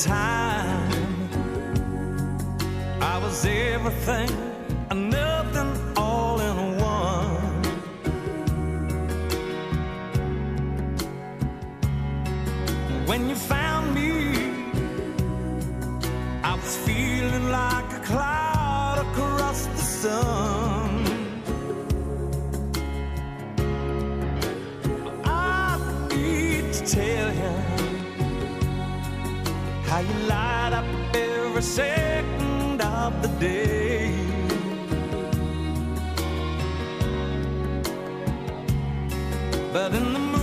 time. I was everything and nothing all in one. When you found me, how you light up every second of the day. But in the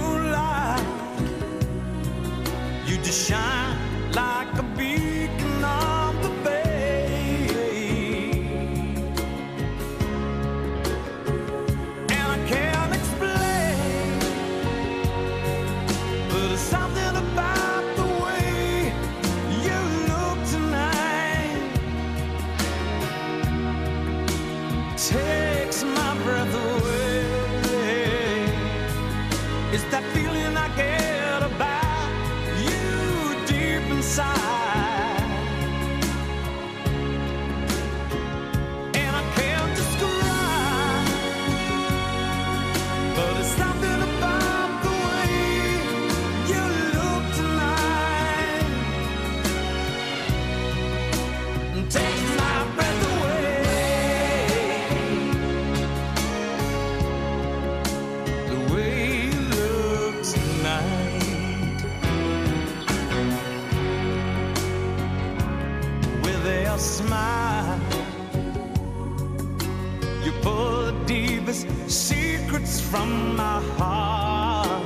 Smile, you pull the deepest secrets from my heart.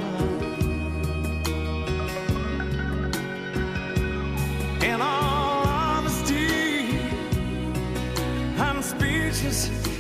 In all honesty, I'm speechless